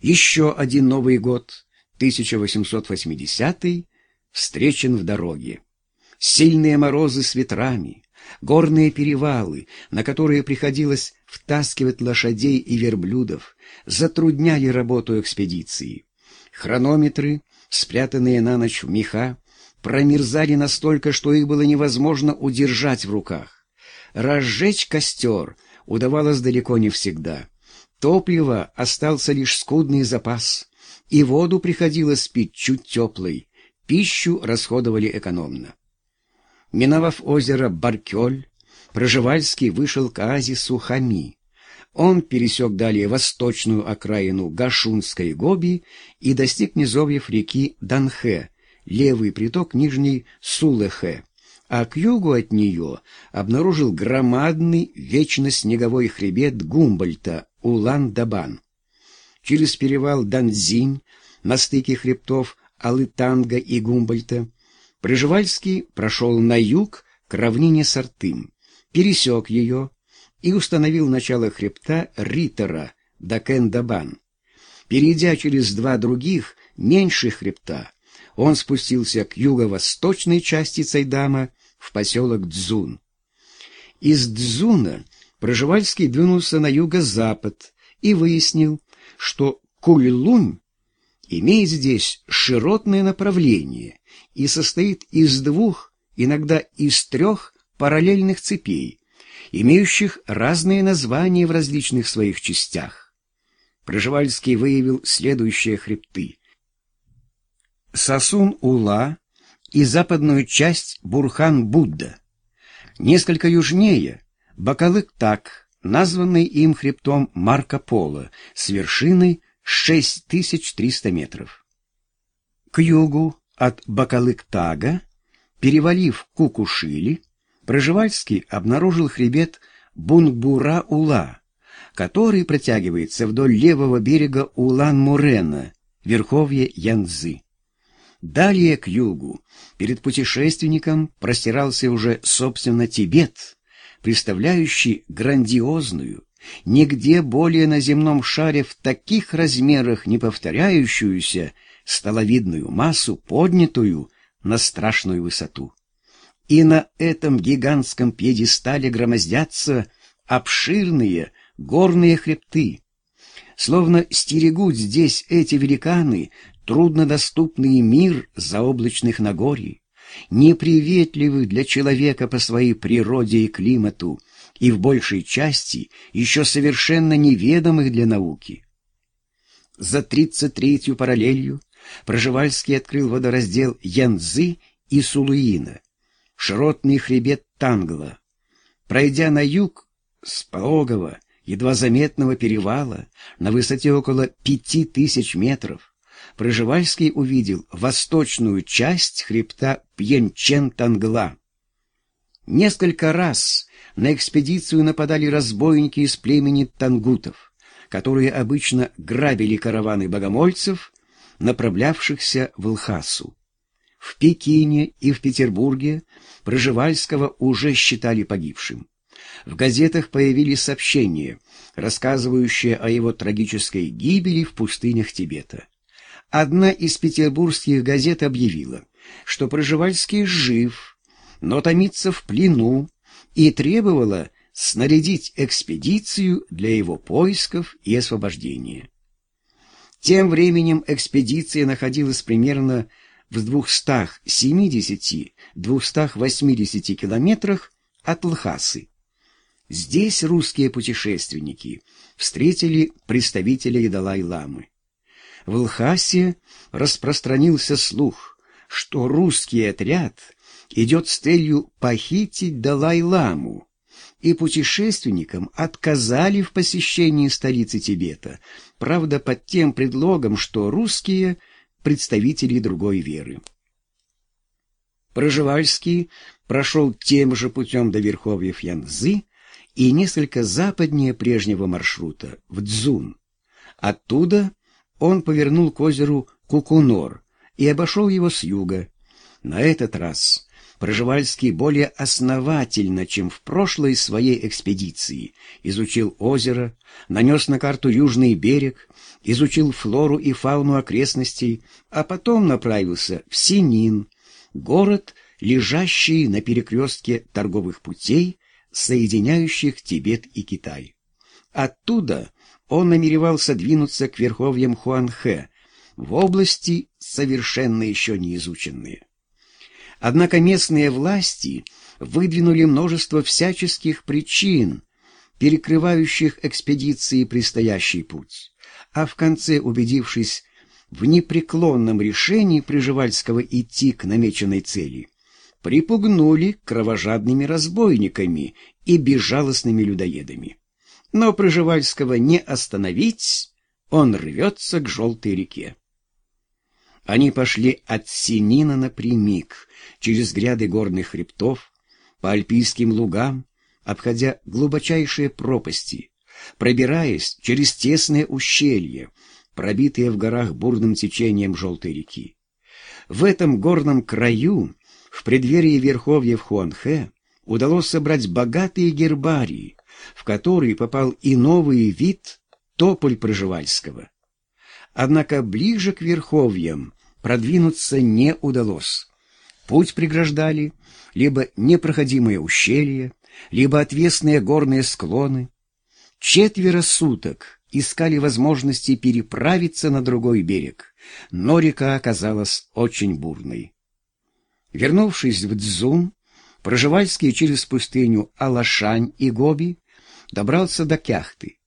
Еще один Новый год, 1880 встречен в дороге. Сильные морозы с ветрами, горные перевалы, на которые приходилось втаскивать лошадей и верблюдов, затрудняли работу экспедиции. Хронометры, спрятанные на ночь в меха, промерзали настолько, что их было невозможно удержать в руках. Разжечь костер удавалось далеко не всегда. Топлива остался лишь скудный запас, и воду приходилось пить чуть теплой, пищу расходовали экономно. Миновав озеро Баркёль, Проживальский вышел к оазису Хами. Он пересек далее восточную окраину Гашунской Гоби и достиг низовьев реки Данхе, левый приток Нижней Сулехе, а к югу от нее обнаружил громадный вечно снеговой хребет Гумбольта Улан-Дабан. Через перевал Данзинь на стыке хребтов Алтынтага и Гумбольта Пржевальский прошел на юг к равнине Сартым, пересек ее и установил начало хребта Риттера Дакен-Дабан. Перейдя через два других, меньших хребта, он спустился к юго-восточной части Цайдама в поселок Дзун. Из Дзуна Проживальский двинулся на юго-запад и выяснил, что Кульлунь имеет здесь широтное направление и состоит из двух, иногда из трех параллельных цепей, имеющих разные названия в различных своих частях. Проживальский выявил следующие хребты. Сосун-Ула и западную часть Бурхан-Будда. Несколько южнее Бакалык-Так, названный им хребтом Марко Поло, с вершиной 6300 метров. К югу от Бакалык-Тага, перевалив Кукушили, Проживальский обнаружил хребет Бунгбура-Ула, который протягивается вдоль левого берега Улан-Мурена, верховье Янцзы. Далее к югу, перед путешественником, простирался уже, собственно, Тибет, представляющий грандиозную, нигде более на земном шаре в таких размерах не повторяющуюся столовидную массу, поднятую на страшную высоту. И на этом гигантском пьедестале громоздятся обширные горные хребты. Словно стерегут здесь эти великаны труднодоступный мир заоблачных Нагорий, неприветливый для человека по своей природе и климату, и в большей части еще совершенно неведомых для науки. За тридцать третью параллелью Проживальский открыл водораздел Янзы и Сулуина, широтный хребет Тангла. Пройдя на юг с пологого, едва заметного перевала на высоте около пяти тысяч метров, Проживальский увидел восточную часть хребта Пьенчен-Тангла. Несколько раз на экспедицию нападали разбойники из племени тангутов, которые обычно грабили караваны богомольцев, направлявшихся в Лхасу. В Пекине и в Петербурге Проживальского уже считали погибшим. В газетах появились сообщения, рассказывающие о его трагической гибели в пустынях Тибета. Одна из петербургских газет объявила, что Проживальский жив, но томится в плену, и требовала снарядить экспедицию для его поисков и освобождения. Тем временем экспедиция находилась примерно в 270-280 километрах от Лхасы. Здесь русские путешественники встретили представителей Далай-ламы. В Лхасе распространился слух, что русский отряд идет с целью похитить Далай-ламу, и путешественникам отказали в посещении столицы Тибета, правда, под тем предлогом, что русские — представители другой веры. Проживальский прошел тем же путем до верховьев Янзы и несколько западнее прежнего маршрута, в Дзун. Оттуда он повернул к озеру Кукунор и обошел его с юга. На этот раз Проживальский более основательно, чем в прошлой своей экспедиции, изучил озеро, нанес на карту южный берег изучил флору и фауну окрестностей, а потом направился в Синин, город, лежащий на перекрестке торговых путей, соединяющих Тибет и Китай. Оттуда он намеревался двинуться к верховьям Хуанхэ, в области, совершенно еще не изученные. Однако местные власти выдвинули множество всяческих причин, перекрывающих экспедиции предстоящий путь, а в конце, убедившись в непреклонном решении Приживальского идти к намеченной цели, припугнули кровожадными разбойниками и безжалостными людоедами. Но Приживальского не остановить, он рвется к Желтой реке. Они пошли от Синина напрямик, через гряды горных хребтов, по альпийским лугам, обходя глубочайшие пропасти, пробираясь через тесные ущелья, пробитые в горах бурным течением Желтой реки. В этом горном краю, в преддверии верховьев Хуанхэ, удалось собрать богатые гербарии, в которые попал и новый вид тополь Проживальского. Однако ближе к верховьям продвинуться не удалось. Путь преграждали либо непроходимые ущелья, либо отвесные горные склоны. Четверо суток искали возможности переправиться на другой берег, но река оказалась очень бурной. Вернувшись в Дзун, Проживальский через пустыню Алашань и Гоби добрался до Кяхты.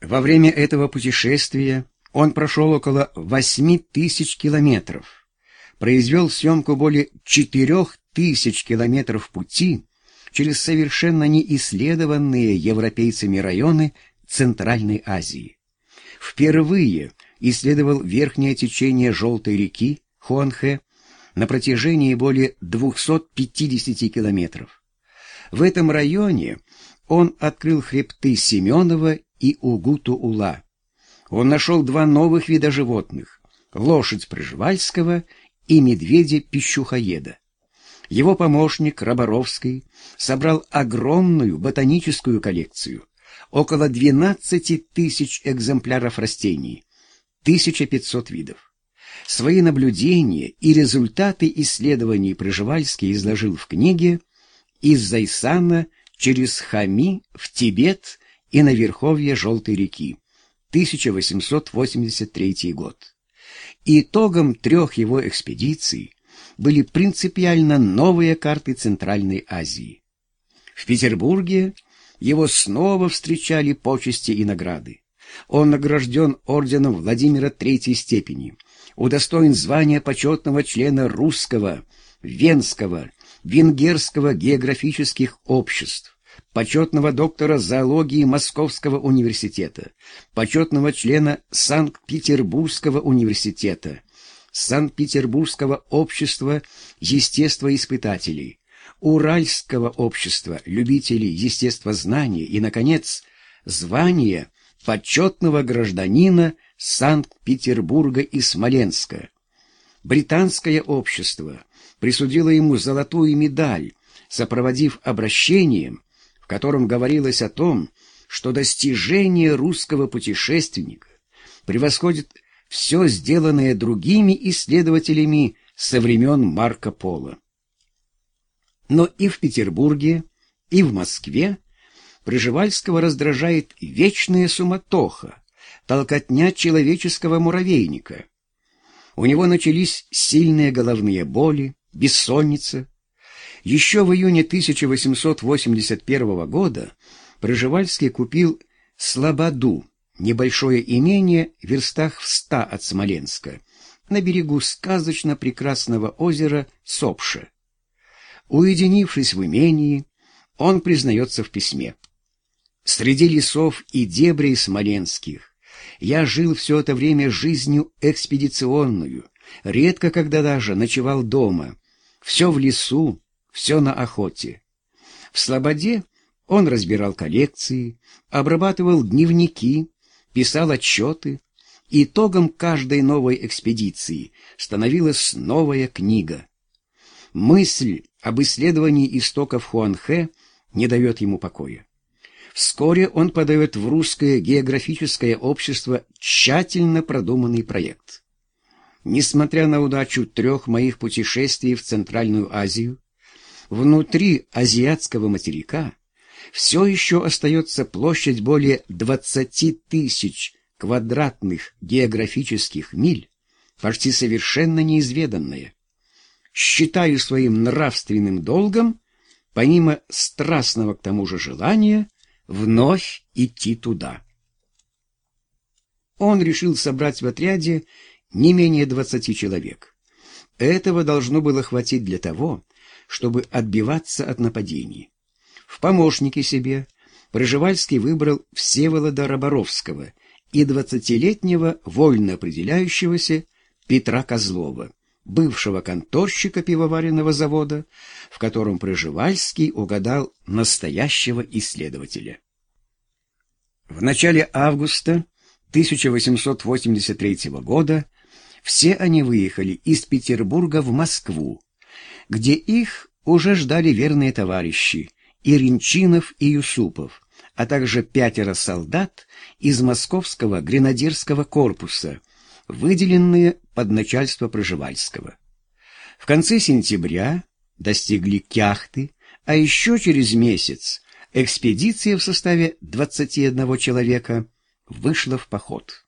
Во время этого путешествия он прошел около восьми тысяч километров, произвел съемку более четырех тысяч километров пути через совершенно неисследованные европейцами районы Центральной Азии. Впервые исследовал верхнее течение Желтой реки Хуанхэ на протяжении более 250 километров. В этом районе он открыл хребты Семенова и Угуту-Ула, он нашел два новых вида животных — лошадь Пржевальского и медведя-пищухоеда. Его помощник Роборовский собрал огромную ботаническую коллекцию, около 12 тысяч экземпляров растений, 1500 видов. Свои наблюдения и результаты исследований Пржевальский изложил в книге «Из Зайсана через Хами в Тибет и на верховье Желтой реки», 1883 год. Итогом трех его экспедиций были принципиально новые карты Центральной Азии. В Петербурге его снова встречали почести и награды. Он награжден орденом Владимира Третьей степени, удостоен звания почетного члена русского, венского, венгерского географических обществ, почетного доктора зоологии Московского университета, почетного члена Санкт-Петербургского университета, Санкт-Петербургского общества естествоиспытателей, Уральского общества любителей естествознания и, наконец, звание почетного гражданина Санкт-Петербурга и Смоленска. Британское общество присудило ему золотую медаль, сопроводив обращением в котором говорилось о том, что достижение русского путешественника превосходит все сделанное другими исследователями со времен Марко Поло. Но и в Петербурге, и в Москве Пржевальского раздражает вечная суматоха, толкотня человеческого муравейника. У него начались сильные головные боли, бессонница, еще в июне 1881 года Пржевальский купил Слободу, небольшое имение в верстах в ста от Смоленска, на берегу сказочно прекрасного озера Сопша. Уединившись в имении, он признается в письме. «Среди лесов и дебрей смоленских я жил все это время жизнью экспедиционную, редко когда даже ночевал дома, все в лесу, все на охоте. В Слободе он разбирал коллекции, обрабатывал дневники, писал отчеты. Итогом каждой новой экспедиции становилась новая книга. Мысль об исследовании истоков Хуанхэ не дает ему покоя. Вскоре он подает в Русское географическое общество тщательно продуманный проект. Несмотря на удачу трех моих путешествий в Центральную Азию, внутри азиатского материка все еще остается площадь более 20 тысяч квадратных географических миль, почти совершенно неизведанная. Считаю своим нравственным долгом, помимо страстного к тому же желания, вновь идти туда. Он решил собрать в отряде не менее двадцати человек. Этого должно было хватить для того, чтобы отбиваться от нападений. В помощники себе Проживальский выбрал Всеволода Роборовского и двадцатилетнего вольно определяющегося Петра Козлова, бывшего конторщика пивоваренного завода, в котором Проживальский угадал настоящего исследователя. В начале августа 1883 года все они выехали из Петербурга в Москву, где их уже ждали верные товарищи Иринчинов и Юсупов, а также пятеро солдат из Московского гренадерского корпуса, выделенные под начальство Проживальского. В конце сентября достигли Кяхты, а еще через месяц экспедиция в составе 21 человека вышла в поход.